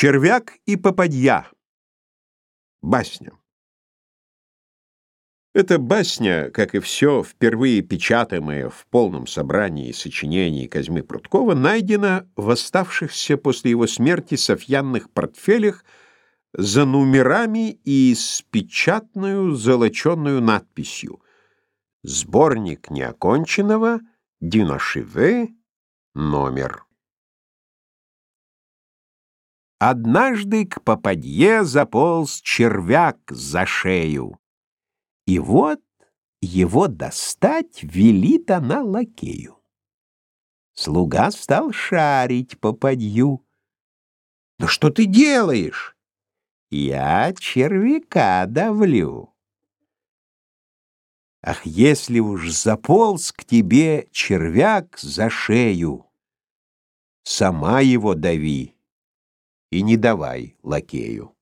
Червяк и попадья. Басня. Эта басня, как и все, впервые печатаемое в полном собрании сочинений Козьмы Пруткова, найдена в оставшихся после его смерти софьянных портфелях за номерами и с печатную золоченную надписью «Сборник неоконченного, диношиве, номер». Однажды к попадье заполз червяк за шею. И вот его достать велит она лакею. Слуга стал шарить попадью. «Да что ты делаешь?» «Я червяка давлю». Ах, если уж заполз к тебе червяк за шею, Сама его дави и не давай лакею.